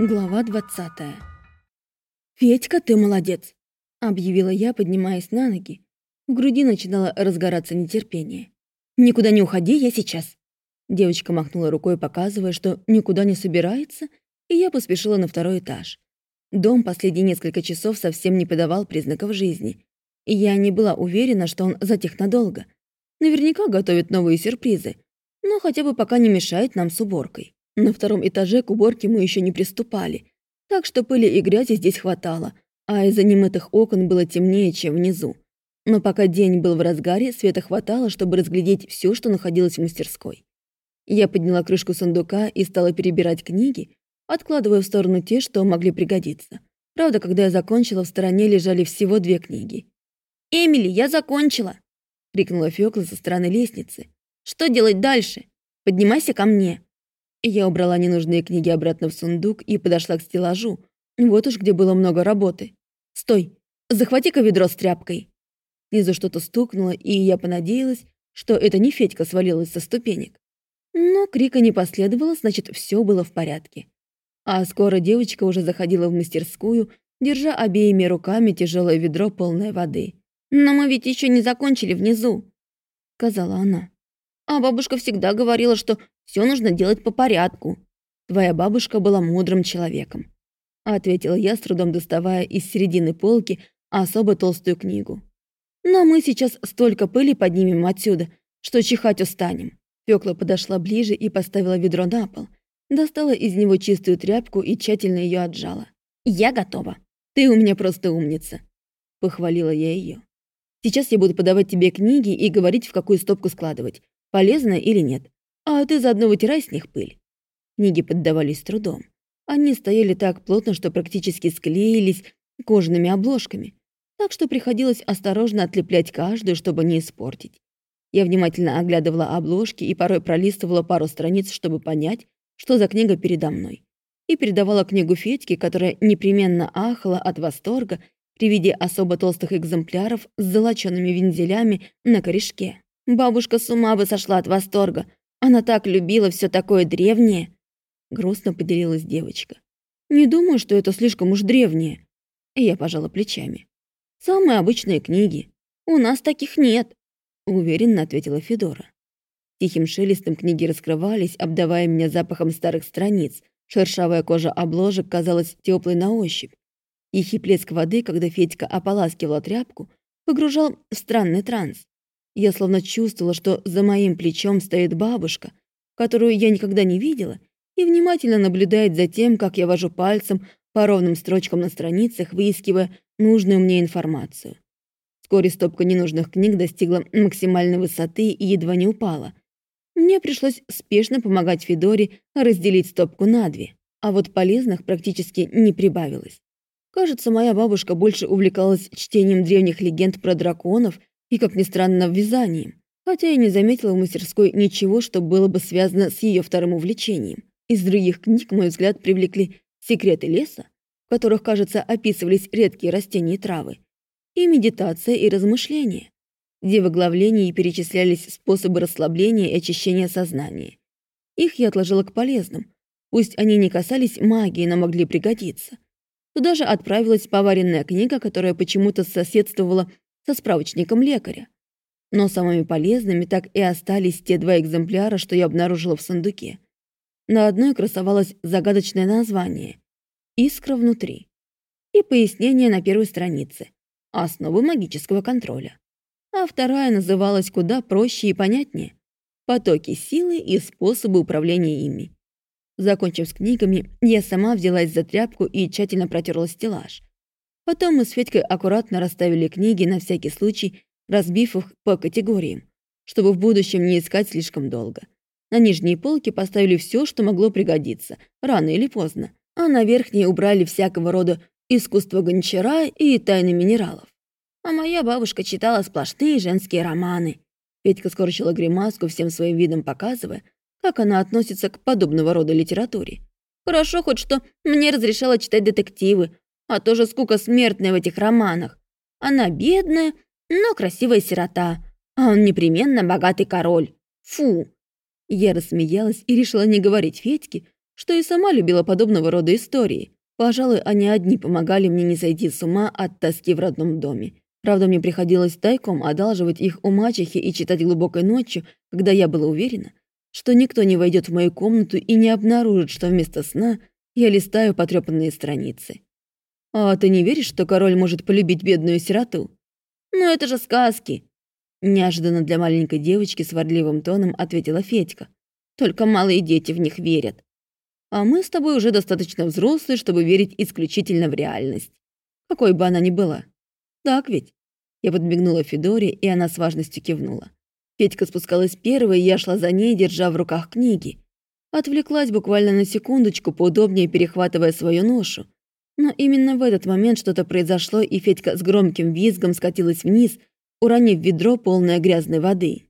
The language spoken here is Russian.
Глава 20 «Федька, ты молодец!» — объявила я, поднимаясь на ноги. В груди начинало разгораться нетерпение. «Никуда не уходи, я сейчас!» Девочка махнула рукой, показывая, что никуда не собирается, и я поспешила на второй этаж. Дом последние несколько часов совсем не подавал признаков жизни, и я не была уверена, что он затих надолго. Наверняка готовит новые сюрпризы, но хотя бы пока не мешает нам с уборкой. На втором этаже к уборке мы еще не приступали, так что пыли и грязи здесь хватало, а из-за немытых окон было темнее, чем внизу. Но пока день был в разгаре, света хватало, чтобы разглядеть все, что находилось в мастерской. Я подняла крышку сундука и стала перебирать книги, откладывая в сторону те, что могли пригодиться. Правда, когда я закончила, в стороне лежали всего две книги. «Эмили, я закончила!» — крикнула Фёкла со стороны лестницы. «Что делать дальше? Поднимайся ко мне!» Я убрала ненужные книги обратно в сундук и подошла к стеллажу. Вот уж где было много работы. «Стой! Захвати-ка ведро с тряпкой!» Снизу что-то стукнуло, и я понадеялась, что это не Федька свалилась со ступенек. Но крика не последовало, значит, все было в порядке. А скоро девочка уже заходила в мастерскую, держа обеими руками тяжелое ведро, полное воды. «Но мы ведь еще не закончили внизу», — сказала она. А бабушка всегда говорила, что все нужно делать по порядку. Твоя бабушка была мудрым человеком. Ответила я, с трудом доставая из середины полки особо толстую книгу. Но мы сейчас столько пыли поднимем отсюда, что чихать устанем. Фёкла подошла ближе и поставила ведро на пол. Достала из него чистую тряпку и тщательно ее отжала. «Я готова. Ты у меня просто умница», — похвалила я ее. «Сейчас я буду подавать тебе книги и говорить, в какую стопку складывать полезно или нет. А ты заодно вытирай с них пыль. Книги поддавались трудом. Они стояли так плотно, что практически склеились кожаными обложками, так что приходилось осторожно отлеплять каждую, чтобы не испортить. Я внимательно оглядывала обложки и порой пролистывала пару страниц, чтобы понять, что за книга передо мной. И передавала книгу Федьке, которая непременно ахала от восторга при виде особо толстых экземпляров с золочёными вензелями на корешке. Бабушка с ума бы сошла от восторга. Она так любила все такое древнее. Грустно поделилась девочка. Не думаю, что это слишком уж древнее. И я пожала плечами. Самые обычные книги. У нас таких нет. Уверенно ответила Федора. Тихим шелестом книги раскрывались, обдавая меня запахом старых страниц. Шершавая кожа обложек казалась теплой на ощупь. Тихий плеск воды, когда Федька ополаскивала тряпку, погружал в странный транс. Я словно чувствовала, что за моим плечом стоит бабушка, которую я никогда не видела, и внимательно наблюдает за тем, как я вожу пальцем по ровным строчкам на страницах, выискивая нужную мне информацию. Вскоре стопка ненужных книг достигла максимальной высоты и едва не упала. Мне пришлось спешно помогать Федоре разделить стопку на две, а вот полезных практически не прибавилось. Кажется, моя бабушка больше увлекалась чтением древних легенд про драконов и, как ни странно, вязанием, хотя я не заметила в мастерской ничего, что было бы связано с ее вторым увлечением. Из других книг мой взгляд привлекли «Секреты леса», в которых, кажется, описывались редкие растения и травы, и медитация и размышления, где в оглавлении перечислялись способы расслабления и очищения сознания. Их я отложила к полезным, пусть они не касались магии, но могли пригодиться. Туда же отправилась поваренная книга, которая почему-то соседствовала со справочником лекаря. Но самыми полезными так и остались те два экземпляра, что я обнаружила в сундуке. На одной красовалось загадочное название «Искра внутри» и пояснение на первой странице «Основы магического контроля». А вторая называлась куда проще и понятнее «Потоки силы и способы управления ими». Закончив с книгами, я сама взялась за тряпку и тщательно протерла стеллаж. Потом мы с Федькой аккуратно расставили книги на всякий случай, разбив их по категориям, чтобы в будущем не искать слишком долго. На нижние полки поставили все, что могло пригодиться, рано или поздно, а на верхние убрали всякого рода искусство гончара и тайны минералов. А моя бабушка читала сплошные женские романы. Петька скорчила гримаску, всем своим видом показывая, как она относится к подобного рода литературе. Хорошо хоть что мне разрешала читать детективы, а то же скука смертная в этих романах. Она бедная, но красивая сирота, а он непременно богатый король. Фу!» Я рассмеялась и решила не говорить Федьке, что и сама любила подобного рода истории. Пожалуй, они одни помогали мне не сойти с ума от тоски в родном доме. Правда, мне приходилось тайком одалживать их у мачехи и читать глубокой ночью, когда я была уверена, что никто не войдет в мою комнату и не обнаружит, что вместо сна я листаю потрепанные страницы. «А ты не веришь, что король может полюбить бедную сироту?» «Ну это же сказки!» Неожиданно для маленькой девочки сварливым тоном ответила Федька. «Только малые дети в них верят. А мы с тобой уже достаточно взрослые, чтобы верить исключительно в реальность. Какой бы она ни была. Так ведь?» Я подмигнула Федоре, и она с важностью кивнула. Федька спускалась первой, и я шла за ней, держа в руках книги. Отвлеклась буквально на секундочку, поудобнее перехватывая свою ношу. Но именно в этот момент что-то произошло, и Федька с громким визгом скатилась вниз, уронив ведро, полное грязной воды.